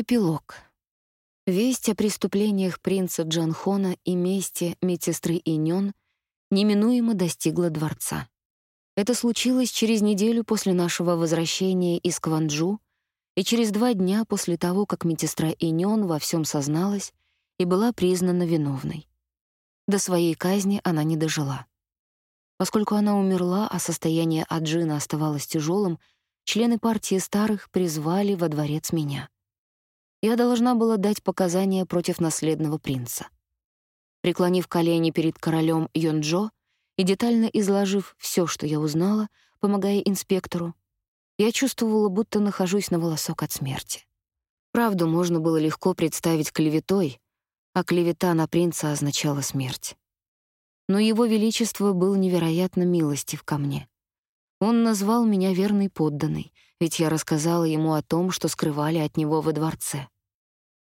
Эпилог. Весть о преступлениях принца Джанхона и мести медсестры Инён неминуемо достигла дворца. Это случилось через неделю после нашего возвращения из Кванджу и через два дня после того, как медсестра Инён во всем созналась и была признана виновной. До своей казни она не дожила. Поскольку она умерла, а состояние Аджина оставалось тяжелым, члены партии старых призвали во дворец меня — я должна была дать показания против наследного принца. Преклонив колени перед королем Йонджо и детально изложив все, что я узнала, помогая инспектору, я чувствовала, будто нахожусь на волосок от смерти. Правду можно было легко представить клеветой, а клевета на принца означала смерть. Но его величество был невероятно милостив ко мне. Он назвал меня верной подданной, ведь я рассказала ему о том, что скрывали от него во дворце.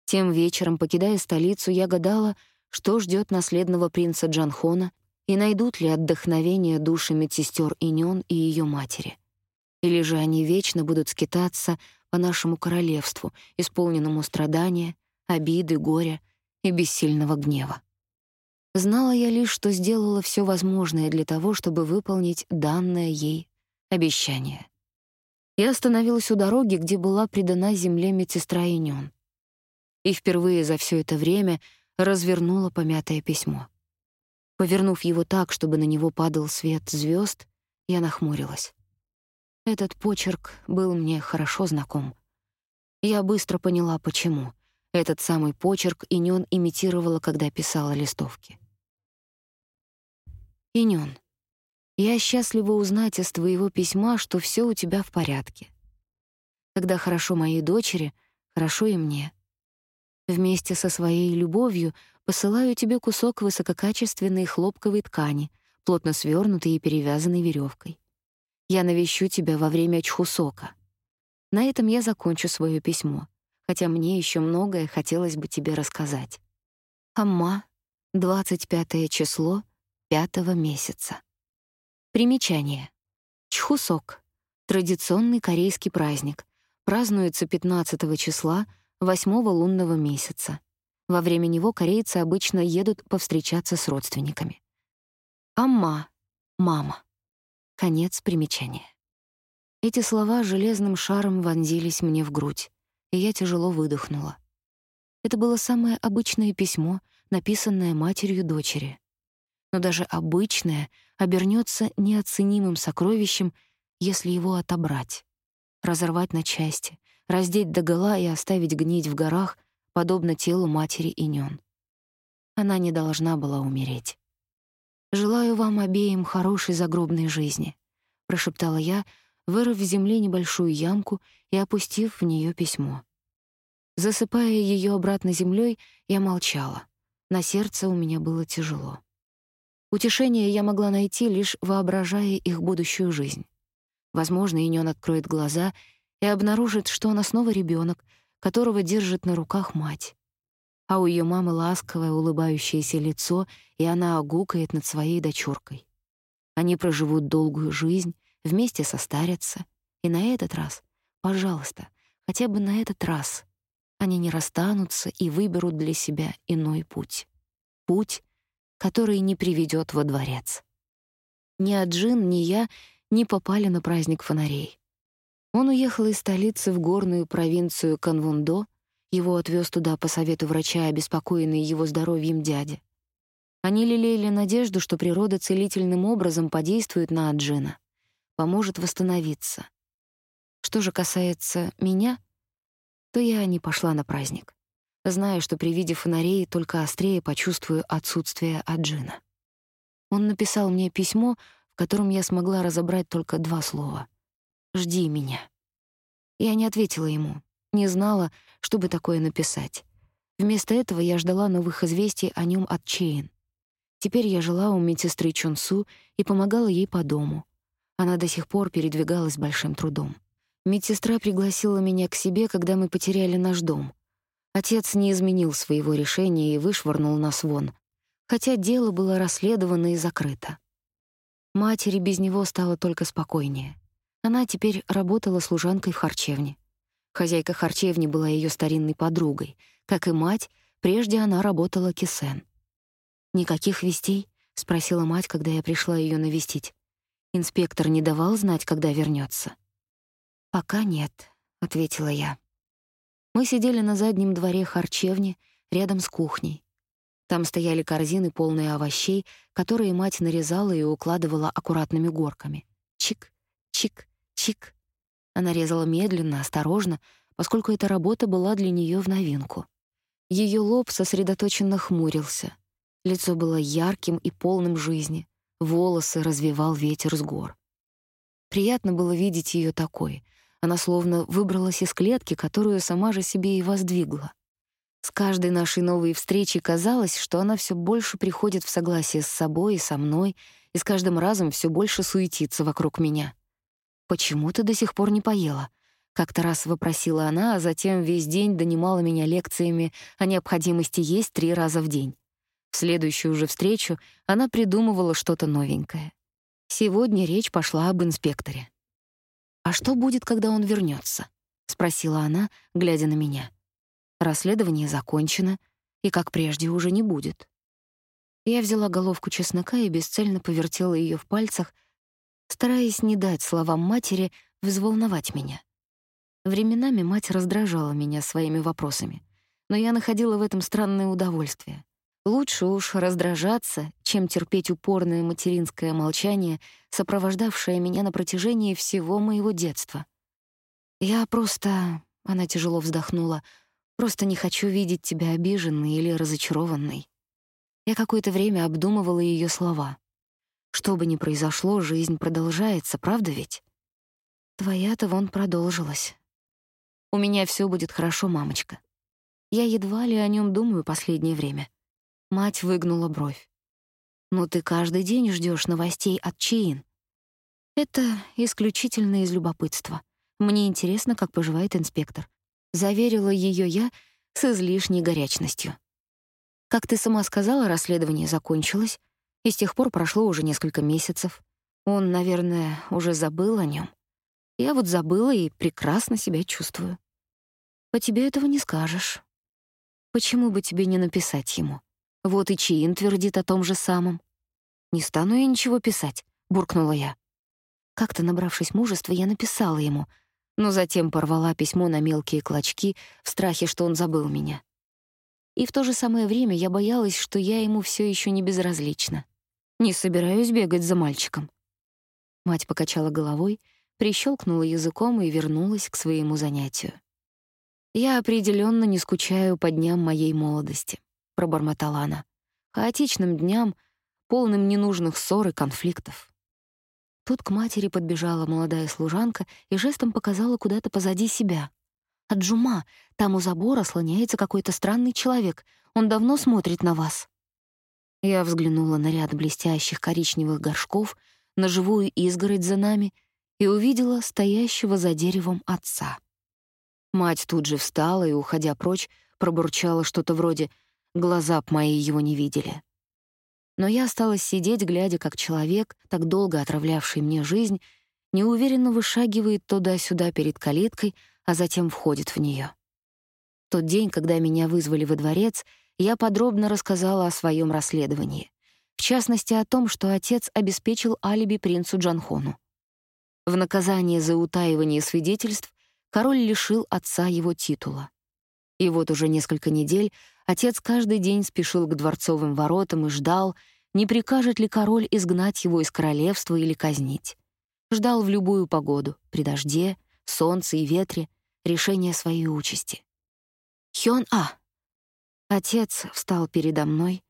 Тем вечером, покидая столицу, я гадала, что ждет наследного принца Джанхона и найдут ли отдохновение души медсестер Инён и ее матери. Или же они вечно будут скитаться по нашему королевству, исполненному страдания, обиды, горя и бессильного гнева. Знала я лишь, что сделала все возможное для того, чтобы выполнить данное ей обещание. Я остановилась у дороги, где была предана земле медсестра Инён, и впервые за все это время развернула помятое письмо. Повернув его так, чтобы на него падал свет звезд, я нахмурилась. Этот почерк был мне хорошо знаком. Я быстро поняла, почему. Этот самый почерк Инён имитировала, когда писала листовки. Инён, я счастлива узнать из твоего письма, что все у тебя в порядке. Когда хорошо моей дочери, хорошо и мне. Вместе со своей любовью посылаю тебе кусок высококачественной хлопковой ткани, плотно свернутой и перевязанной веревкой. Я навещу тебя во время чхусока. На этом я закончу свое письмо, хотя мне еще многое хотелось бы тебе рассказать. Амма, 25 число 5 месяца. Примечание. Чхусок — традиционный корейский праздник. Празднуется 15 числа — восьмого лунного месяца. Во время него корейцы обычно едут повстречаться с родственниками. Амма — мама. Конец примечания. Эти слова железным шаром вонзились мне в грудь, и я тяжело выдохнула. Это было самое обычное письмо, написанное матерью дочери. Но даже обычное обернется неоценимым сокровищем, если его отобрать, разорвать на части, раздеть догола и оставить гнить в горах, подобно телу матери Инён. Она не должна была умереть. «Желаю вам обеим хорошей загробной жизни», — прошептала я, вырыв в земле небольшую ямку и опустив в нее письмо. Засыпая ее обратно землей, я молчала. На сердце у меня было тяжело. Утешение я могла найти, лишь воображая их будущую жизнь. Возможно, Инён откроет глаза и обнаружит, что она снова ребенок, которого держит на руках мать. А у ее мамы ласковое улыбающееся лицо, и она огукает над своей дочуркой. Они проживут долгую жизнь, вместе состарятся, и на этот раз, пожалуйста, хотя бы на этот раз, они не расстанутся и выберут для себя иной путь. Путь, который не приведет во дворец. Ни Аджин, ни я не попали на праздник фонарей. Он уехал из столицы в горную провинцию Канвундо, его отвез туда по совету врача, обеспокоенный его здоровьем дядя. Они лелеяли надежду, что природа целительным образом подействует на Аджина, поможет восстановиться. Что же касается меня, то я не пошла на праздник, зная, что при виде фонарей только острее почувствую отсутствие Аджина. Он написал мне письмо, в котором я смогла разобрать только два слова — Жди меня». Я не ответила ему, не знала, чтобы такое написать. Вместо этого я ждала новых известий о нем от Чейн. Теперь я жила у медсестры Чонсу и помогала ей по дому. Она до сих пор передвигалась большим трудом. Медсестра пригласила меня к себе, когда мы потеряли наш дом. Отец не изменил своего решения и вышвырнул нас вон, хотя дело было расследовано и закрыто. Матери без него стало только спокойнее. Она теперь работала служанкой в харчевне. Хозяйка харчевни была ее старинной подругой. Как и мать, прежде она работала кисен. «Никаких вестей?» — спросила мать, когда я пришла ее навестить. Инспектор не давал знать, когда вернется. «Пока нет», — ответила я. Мы сидели на заднем дворе харчевни, рядом с кухней. Там стояли корзины, полные овощей, которые мать нарезала и укладывала аккуратными горками. Чик, чик, чик. Она резала медленно, осторожно, поскольку эта работа была для нее в новинку. Ее лоб сосредоточенно хмурился. Лицо было ярким и полным жизни. Волосы развивал ветер с гор. Приятно было видеть ее такой. Она словно выбралась из клетки, которую сама же себе и воздвигла. С каждой нашей новой встречей казалось, что она все больше приходит в согласие с собой и со мной, и с каждым разом все больше суетится вокруг меня. «Почему ты до сих пор не поела?» Как-то раз вопросила она, а затем весь день донимала меня лекциями о необходимости есть три раза в день. В следующую же встречу она придумывала что-то новенькое. Сегодня речь пошла об инспекторе. «А что будет, когда он вернется? спросила она, глядя на меня. Расследование закончено, и, как прежде, уже не будет. Я взяла головку чеснока и бесцельно повертела ее в пальцах, стараясь не дать словам матери взволновать меня. Временами мать раздражала меня своими вопросами, но я находила в этом странное удовольствие. Лучше уж раздражаться, чем терпеть упорное материнское молчание, сопровождавшее меня на протяжении всего моего детства. Я просто... Она тяжело вздохнула. Просто не хочу видеть тебя обиженной или разочарованной. Я какое-то время обдумывала ее слова. Что бы ни произошло, жизнь продолжается, правда ведь? Твоя-то вон продолжилась. У меня все будет хорошо, мамочка. Я едва ли о нем думаю последнее время. Мать выгнула бровь. Но ты каждый день ждешь новостей от Чейн. Это исключительно из любопытства. Мне интересно, как поживает инспектор заверила ее я с излишней горячностью. Как ты сама сказала, расследование закончилось, и с тех пор прошло уже несколько месяцев. Он, наверное, уже забыл о нем. Я вот забыла и прекрасно себя чувствую. По тебе этого не скажешь. Почему бы тебе не написать ему? Вот и Чиин твердит о том же самом. Не стану я ничего писать, буркнула я. Как-то набравшись мужества, я написала ему, но затем порвала письмо на мелкие клочки в страхе, что он забыл меня. И в то же самое время я боялась, что я ему все еще не безразлична. Не собираюсь бегать за мальчиком. Мать покачала головой, прищелкнула языком и вернулась к своему занятию. Я определенно не скучаю по дням моей молодости, пробормотала она. Хаотичным дням, полным ненужных ссор и конфликтов. Тут к матери подбежала молодая служанка и жестом показала куда-то позади себя. «Аджума, там у забора слоняется какой-то странный человек. Он давно смотрит на вас». Я взглянула на ряд блестящих коричневых горшков, на живую изгородь за нами и увидела стоящего за деревом отца. Мать тут же встала и, уходя прочь, пробурчала что-то вроде «глаза б мои его не видели». Но я осталась сидеть, глядя, как человек, так долго отравлявший мне жизнь, неуверенно вышагивает туда-сюда перед калиткой, а затем входит в нее. Тот день, когда меня вызвали во дворец, я подробно рассказала о своем расследовании. В частности, о том, что отец обеспечил алиби принцу Джанхону. В наказание за утаивание свидетельств король лишил отца его титула. И вот уже несколько недель отец каждый день спешил к дворцовым воротам и ждал, не прикажет ли король изгнать его из королевства или казнить. Ждал в любую погоду, при дожде, солнце и ветре, решения своей участи. «Хён-А!» Отец встал передо мной.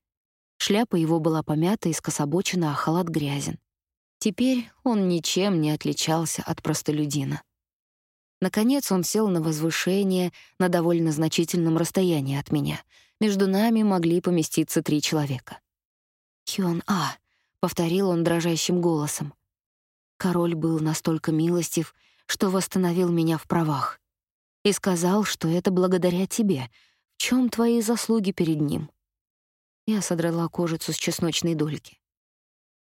Шляпа его была помята и скособочена, а халат грязен. Теперь он ничем не отличался от простолюдина. Наконец он сел на возвышение на довольно значительном расстоянии от меня. Между нами могли поместиться три человека. «Хён-А», — повторил он дрожащим голосом. Король был настолько милостив, что восстановил меня в правах. И сказал, что это благодаря тебе. В чем твои заслуги перед ним? Я содрала кожицу с чесночной дольки.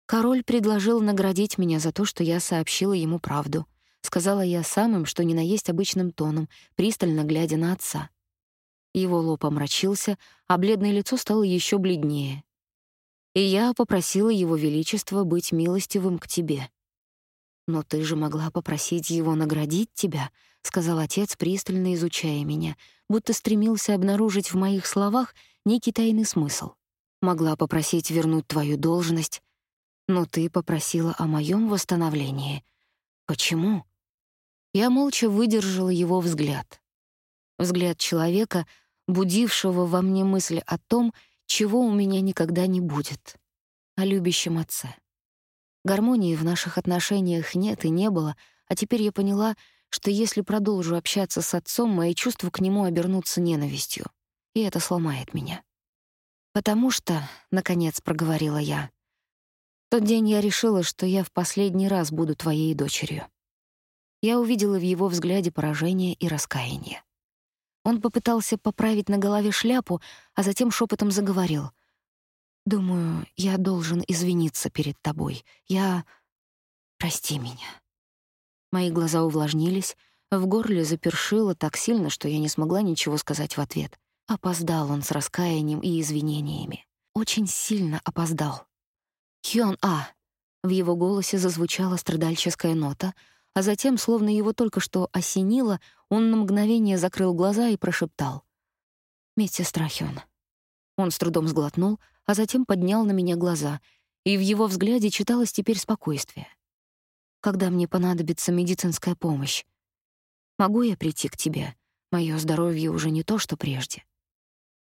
Король предложил наградить меня за то, что я сообщила ему правду —— сказала я самым, что ни на есть обычным тоном, пристально глядя на отца. Его лоб омрачился, а бледное лицо стало еще бледнее. «И я попросила его величество быть милостивым к тебе». «Но ты же могла попросить его наградить тебя», — сказал отец, пристально изучая меня, будто стремился обнаружить в моих словах некий тайный смысл. «Могла попросить вернуть твою должность, но ты попросила о моем восстановлении. Почему?» Я молча выдержала его взгляд. Взгляд человека, будившего во мне мысль о том, чего у меня никогда не будет — о любящем отце. Гармонии в наших отношениях нет и не было, а теперь я поняла, что если продолжу общаться с отцом, мои чувства к нему обернутся ненавистью, и это сломает меня. «Потому что», — наконец проговорила я, — «тот день я решила, что я в последний раз буду твоей дочерью». Я увидела в его взгляде поражение и раскаяние. Он попытался поправить на голове шляпу, а затем шепотом заговорил. «Думаю, я должен извиниться перед тобой. Я... Прости меня». Мои глаза увлажнились, в горле запершило так сильно, что я не смогла ничего сказать в ответ. Опоздал он с раскаянием и извинениями. Очень сильно опоздал. «Хён-а!» В его голосе зазвучала страдальческая нота, а затем, словно его только что осенило, он на мгновение закрыл глаза и прошептал. «Медсестра Хён». Он с трудом сглотнул, а затем поднял на меня глаза, и в его взгляде читалось теперь спокойствие когда мне понадобится медицинская помощь. Могу я прийти к тебе? Моё здоровье уже не то, что прежде.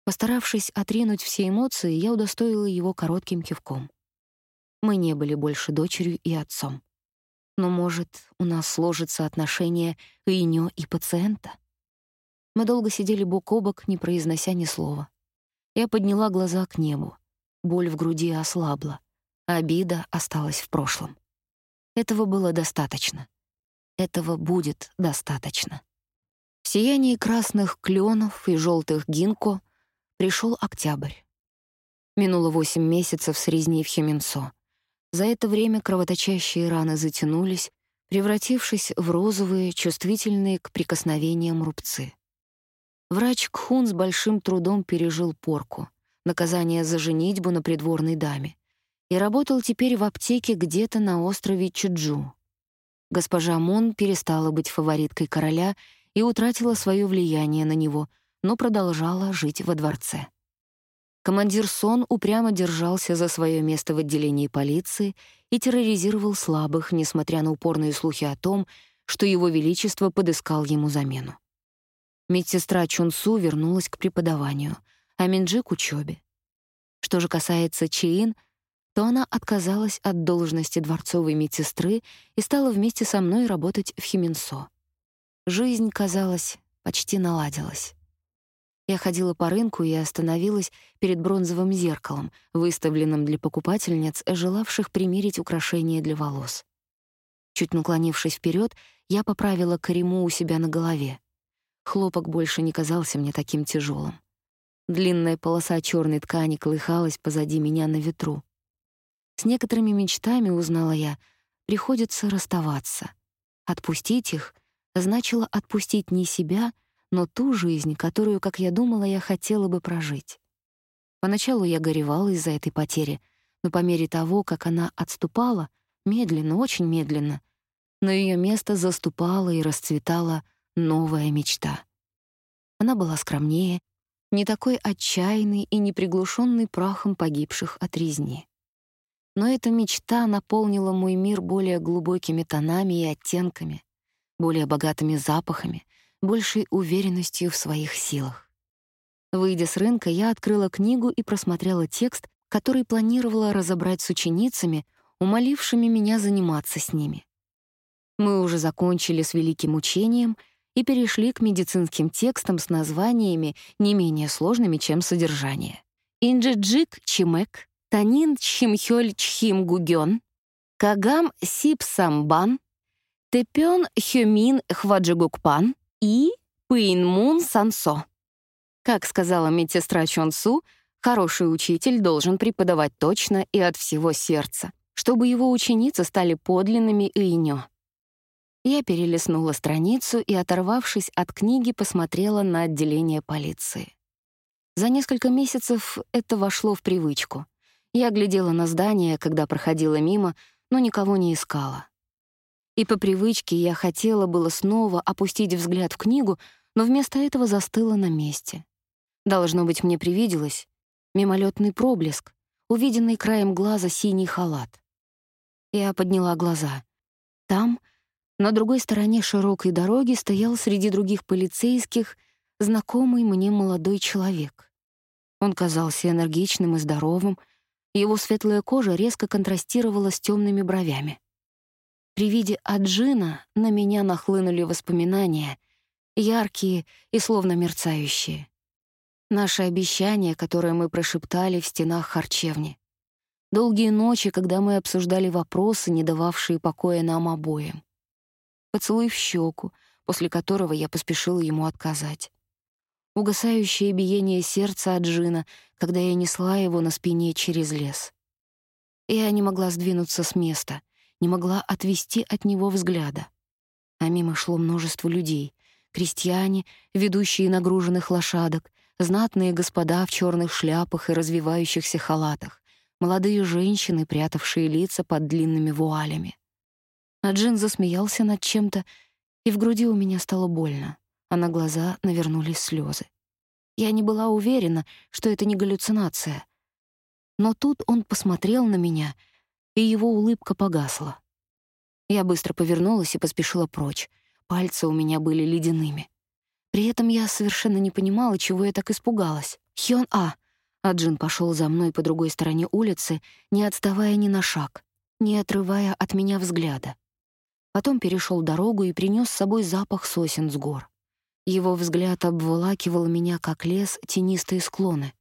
Постаравшись отринуть все эмоции, я удостоила его коротким кивком. Мы не были больше дочерью и отцом. Но, может, у нас сложится отношение Инё и пациента? Мы долго сидели бок о бок, не произнося ни слова. Я подняла глаза к небу. Боль в груди ослабла. Обида осталась в прошлом. Этого было достаточно. Этого будет достаточно. В сиянии красных кленов и желтых гинко пришел октябрь. Минуло восемь месяцев с резни в Хеменсо. За это время кровоточащие раны затянулись, превратившись в розовые, чувствительные к прикосновениям рубцы. Врач Кхун с большим трудом пережил порку, наказание за женитьбу на придворной даме и работал теперь в аптеке где-то на острове Чуджу. Госпожа Мун перестала быть фавориткой короля и утратила свое влияние на него, но продолжала жить во дворце. Командир Сон упрямо держался за свое место в отделении полиции и терроризировал слабых, несмотря на упорные слухи о том, что его величество подыскал ему замену. Медсестра Чунсу вернулась к преподаванию, а Минджи — к учебе. Что же касается Чиин — то она отказалась от должности дворцовой медсестры и стала вместе со мной работать в Хименсо. Жизнь, казалось, почти наладилась. Я ходила по рынку и остановилась перед бронзовым зеркалом, выставленным для покупательниц, желавших примерить украшения для волос. Чуть наклонившись вперед, я поправила карему у себя на голове. Хлопок больше не казался мне таким тяжелым. Длинная полоса черной ткани колыхалась позади меня на ветру. С некоторыми мечтами, узнала я, приходится расставаться. Отпустить их значило отпустить не себя, но ту жизнь, которую, как я думала, я хотела бы прожить. Поначалу я горевала из-за этой потери, но по мере того, как она отступала, медленно, очень медленно, на ее место заступала и расцветала новая мечта. Она была скромнее, не такой отчаянной и не приглушенной прахом погибших от резни но эта мечта наполнила мой мир более глубокими тонами и оттенками, более богатыми запахами, большей уверенностью в своих силах. Выйдя с рынка, я открыла книгу и просмотрела текст, который планировала разобрать с ученицами, умолившими меня заниматься с ними. Мы уже закончили с великим учением и перешли к медицинским текстам с названиями не менее сложными, чем содержание. Инджиджик Чимек, Танин Чхимхёль Чхим Гугён, Кагам Сип Самбан, Тэпён Хёмин Хваджигукпан и Пэйнмун Сансо. Как сказала медсестра Чонсу, хороший учитель должен преподавать точно и от всего сердца, чтобы его ученицы стали подлинными иньо. Я перелистнула страницу и, оторвавшись от книги, посмотрела на отделение полиции. За несколько месяцев это вошло в привычку. Я глядела на здание, когда проходила мимо, но никого не искала. И по привычке я хотела было снова опустить взгляд в книгу, но вместо этого застыла на месте. Должно быть, мне привиделось мимолетный проблеск, увиденный краем глаза синий халат. Я подняла глаза. Там, на другой стороне широкой дороги, стоял среди других полицейских знакомый мне молодой человек. Он казался энергичным и здоровым, его светлая кожа резко контрастировала с темными бровями. При виде Аджина на меня нахлынули воспоминания, яркие и словно мерцающие. Наши обещания, которые мы прошептали в стенах харчевни. Долгие ночи, когда мы обсуждали вопросы, не дававшие покоя нам обоим. Поцелуй в щеку, после которого я поспешила ему отказать. Угасающее биение сердца Аджина, когда я несла его на спине через лес. Я не могла сдвинуться с места, не могла отвести от него взгляда. А мимо шло множество людей — крестьяне, ведущие нагруженных лошадок, знатные господа в черных шляпах и развивающихся халатах, молодые женщины, прятавшие лица под длинными вуалями. А Джин засмеялся над чем-то, и в груди у меня стало больно, а на глаза навернулись слезы. Я не была уверена, что это не галлюцинация. Но тут он посмотрел на меня, и его улыбка погасла. Я быстро повернулась и поспешила прочь. Пальцы у меня были ледяными. При этом я совершенно не понимала, чего я так испугалась. «Хён А!» А Джин пошел за мной по другой стороне улицы, не отставая ни на шаг, не отрывая от меня взгляда. Потом перешел дорогу и принес с собой запах сосен с гор. Его взгляд обволакивал меня, как лес, тенистые склоны.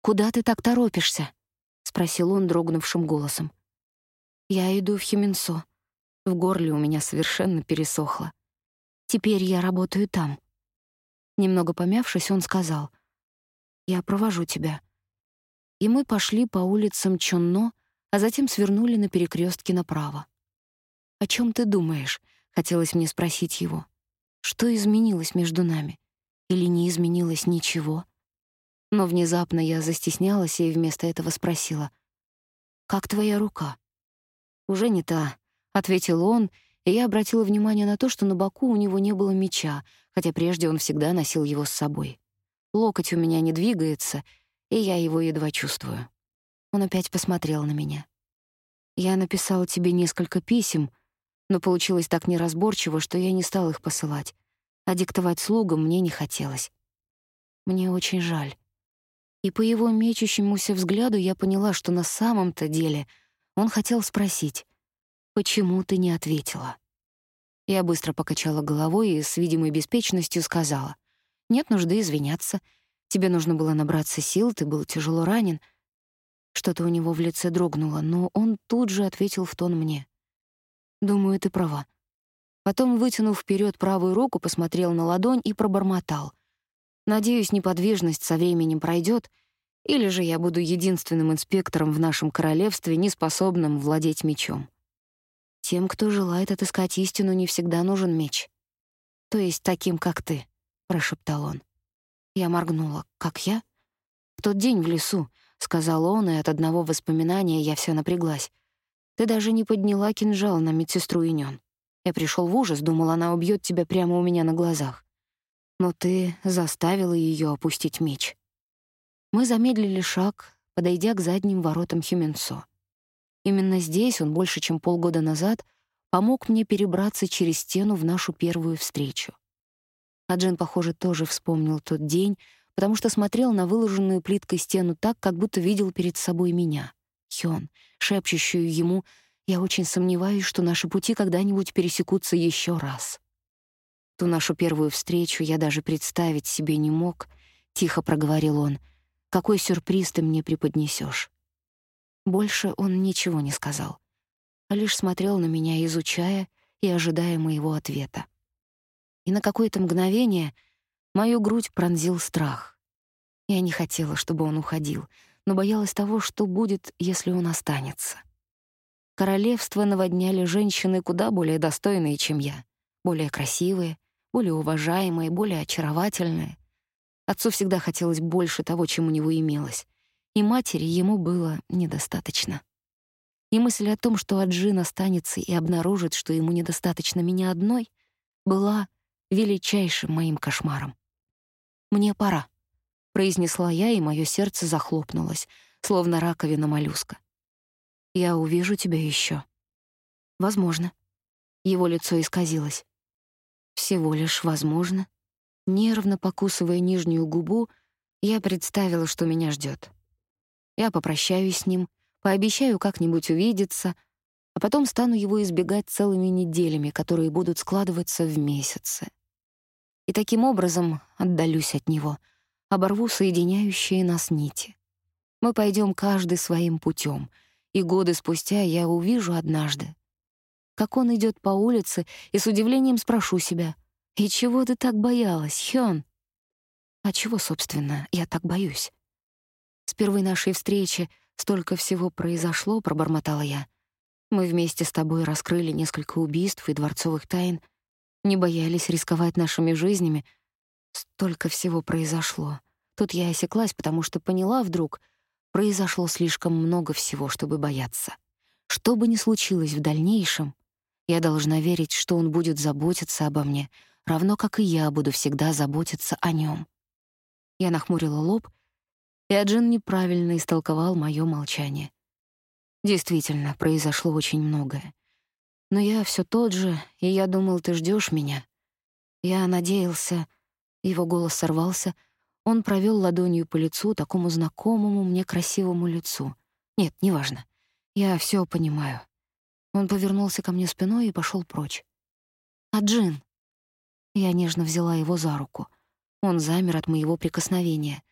«Куда ты так торопишься?» — спросил он дрогнувшим голосом. «Я иду в Хименсо. В горле у меня совершенно пересохло. Теперь я работаю там». Немного помявшись, он сказал — я провожу тебя». И мы пошли по улицам Чонно, а затем свернули на перекрестке направо. «О чем ты думаешь?» — хотелось мне спросить его. «Что изменилось между нами? Или не изменилось ничего?» Но внезапно я застеснялась и вместо этого спросила. «Как твоя рука?» «Уже не та», — ответил он, и я обратила внимание на то, что на боку у него не было меча, хотя прежде он всегда носил его с собой. Локоть у меня не двигается, и я его едва чувствую. Он опять посмотрел на меня. Я написала тебе несколько писем, но получилось так неразборчиво, что я не стал их посылать, а диктовать слугам мне не хотелось. Мне очень жаль. И по его мечущемуся взгляду я поняла, что на самом-то деле он хотел спросить, «Почему ты не ответила?» Я быстро покачала головой и с видимой беспечностью сказала, нет нужды извиняться. Тебе нужно было набраться сил, ты был тяжело ранен. Что-то у него в лице дрогнуло, но он тут же ответил в тон мне. Думаю, ты права. Потом, вытянув вперед правую руку, посмотрел на ладонь и пробормотал. Надеюсь, неподвижность со временем пройдет, или же я буду единственным инспектором в нашем королевстве, неспособным владеть мечом. Тем, кто желает отыскать истину, не всегда нужен меч. То есть таким, как ты. — прошептал он. Я моргнула. «Как я?» «В тот день в лесу», — сказал он, и от одного воспоминания я вся напряглась. «Ты даже не подняла кинжал на медсестру Инён. Я пришел в ужас, думал, она убьет тебя прямо у меня на глазах. Но ты заставила ее опустить меч». Мы замедлили шаг, подойдя к задним воротам Хюменсо. Именно здесь он больше, чем полгода назад, помог мне перебраться через стену в нашу первую встречу. А Джин, похоже, тоже вспомнил тот день, потому что смотрел на выложенную плиткой стену так, как будто видел перед собой меня, Хён, шепчущую ему «Я очень сомневаюсь, что наши пути когда-нибудь пересекутся еще раз». Ту нашу первую встречу я даже представить себе не мог, — тихо проговорил он. «Какой сюрприз ты мне преподнесешь? Больше он ничего не сказал, а лишь смотрел на меня, изучая и ожидая моего ответа и на какое-то мгновение мою грудь пронзил страх. Я не хотела, чтобы он уходил, но боялась того, что будет, если он останется. Королевство наводняли женщины куда более достойные, чем я, более красивые, более уважаемые, более очаровательные. Отцу всегда хотелось больше того, чем у него имелось, и матери ему было недостаточно. И мысль о том, что Аджин останется и обнаружит, что ему недостаточно меня одной, была величайшим моим кошмаром. «Мне пора», — произнесла я, и мое сердце захлопнулось, словно раковина моллюска. «Я увижу тебя еще. «Возможно». Его лицо исказилось. «Всего лишь возможно». Нервно покусывая нижнюю губу, я представила, что меня ждет. Я попрощаюсь с ним, пообещаю как-нибудь увидеться, а потом стану его избегать целыми неделями, которые будут складываться в месяцы. И таким образом отдалюсь от него, оборву соединяющие нас нити. Мы пойдем каждый своим путем, и годы спустя я увижу однажды, как он идет по улице, и с удивлением спрошу себя, «И чего ты так боялась, Хён?» А чего, собственно, я так боюсь? С первой нашей встречи столько всего произошло, пробормотала я. Мы вместе с тобой раскрыли несколько убийств и дворцовых тайн, не боялись рисковать нашими жизнями. Столько всего произошло. Тут я осеклась, потому что поняла вдруг, произошло слишком много всего, чтобы бояться. Что бы ни случилось в дальнейшем, я должна верить, что он будет заботиться обо мне, равно как и я буду всегда заботиться о нем. Я нахмурила лоб, и Аджин неправильно истолковал моё молчание. Действительно, произошло очень многое. Но я все тот же, и я думал, ты ждешь меня. Я надеялся... Его голос сорвался. Он провел ладонью по лицу, такому знакомому мне красивому лицу. Нет, неважно. Я все понимаю. Он повернулся ко мне спиной и пошел прочь. «А Джин?» Я нежно взяла его за руку. Он замер от моего прикосновения.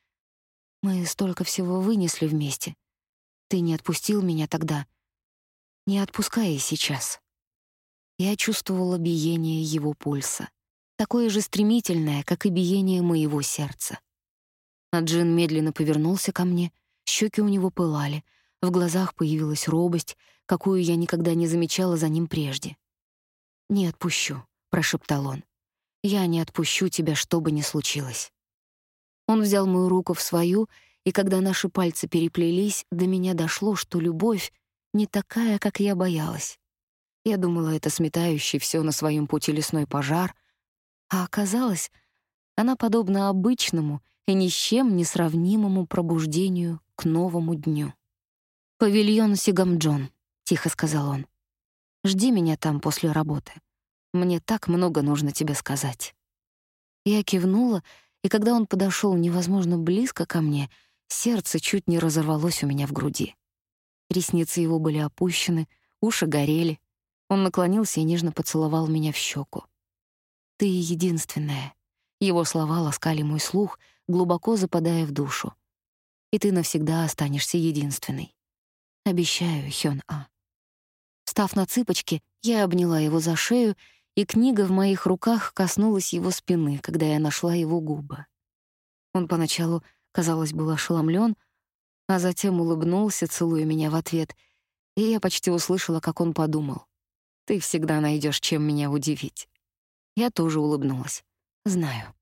Мы столько всего вынесли вместе. Ты не отпустил меня тогда. Не отпускай и сейчас. Я чувствовала биение его пульса, такое же стремительное, как и биение моего сердца. А медленно повернулся ко мне, щеки у него пылали, в глазах появилась робость, какую я никогда не замечала за ним прежде. «Не отпущу», — прошептал он. «Я не отпущу тебя, что бы ни случилось». Он взял мою руку в свою, и когда наши пальцы переплелись, до меня дошло, что любовь не такая, как я боялась. Я думала, это сметающий все на своем пути лесной пожар, а оказалось, она подобна обычному и ни с чем не сравнимому пробуждению к новому дню. «Павильон Сигамджон», — тихо сказал он. «Жди меня там после работы. Мне так много нужно тебе сказать». Я кивнула, и когда он подошел невозможно близко ко мне, сердце чуть не разорвалось у меня в груди. Ресницы его были опущены, уши горели, он наклонился и нежно поцеловал меня в щеку. «Ты единственная». Его слова ласкали мой слух, глубоко западая в душу. «И ты навсегда останешься единственной. Обещаю, Хён-А». Став на цыпочки, я обняла его за шею, и книга в моих руках коснулась его спины, когда я нашла его губы. Он поначалу, казалось, был ошеломлен, а затем улыбнулся, целуя меня в ответ, и я почти услышала, как он подумал. Ты всегда найдешь, чем меня удивить. Я тоже улыбнулась. Знаю.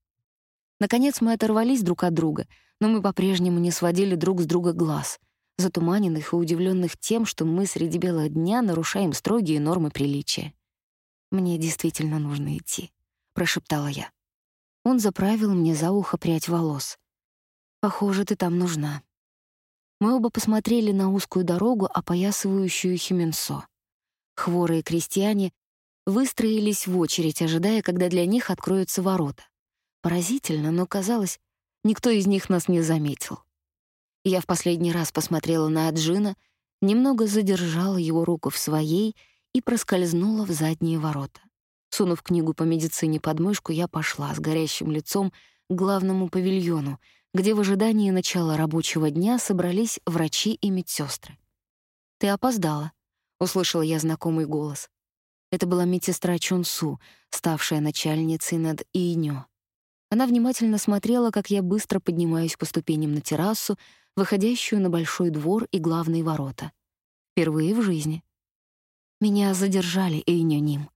Наконец мы оторвались друг от друга, но мы по-прежнему не сводили друг с друга глаз, затуманенных и удивленных тем, что мы среди бела дня нарушаем строгие нормы приличия. «Мне действительно нужно идти», — прошептала я. Он заправил мне за ухо прядь волос. «Похоже, ты там нужна». Мы оба посмотрели на узкую дорогу, опоясывающую Хименсо. Хворые крестьяне выстроились в очередь, ожидая, когда для них откроются ворота. Поразительно, но, казалось, никто из них нас не заметил. Я в последний раз посмотрела на Аджина, немного задержала его руку в своей и проскользнула в задние ворота. Сунув книгу по медицине под мышку, я пошла с горящим лицом к главному павильону, где в ожидании начала рабочего дня собрались врачи и медсестры. «Ты опоздала», услышала я знакомый голос. Это была медсестра Чунсу, ставшая начальницей над Иинё. Она внимательно смотрела, как я быстро поднимаюсь по ступеням на террасу, выходящую на большой двор и главные ворота. Впервые в жизни. Меня задержали, Эйнёним.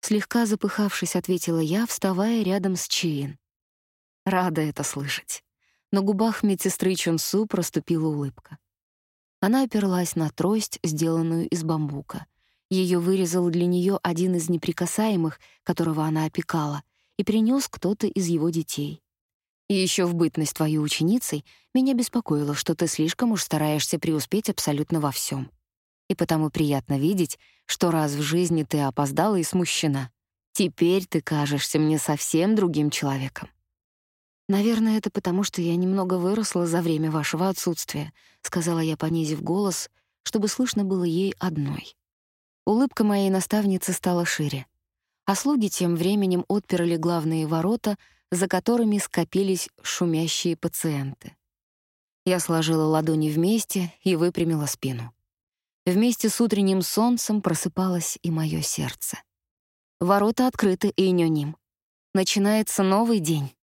Слегка запыхавшись, ответила я, вставая рядом с Чиин. Рада это слышать. На губах медсестры Чунсу проступила улыбка. Она оперлась на трость, сделанную из бамбука. Ее вырезал для нее один из неприкасаемых, которого она опекала, и принес кто-то из его детей. И еще в бытность твоей ученицей меня беспокоило, что ты слишком уж стараешься преуспеть абсолютно во всем. И потому приятно видеть, что раз в жизни ты опоздала и смущена. Теперь ты кажешься мне совсем другим человеком. Наверное, это потому, что я немного выросла за время вашего отсутствия, сказала я, понизив голос, чтобы слышно было ей одной. Улыбка моей наставницы стала шире, а слуги тем временем отперли главные ворота, за которыми скопились шумящие пациенты. Я сложила ладони вместе и выпрямила спину. Вместе с утренним солнцем просыпалось и мое сердце. Ворота открыты и нёним. Начинается новый день.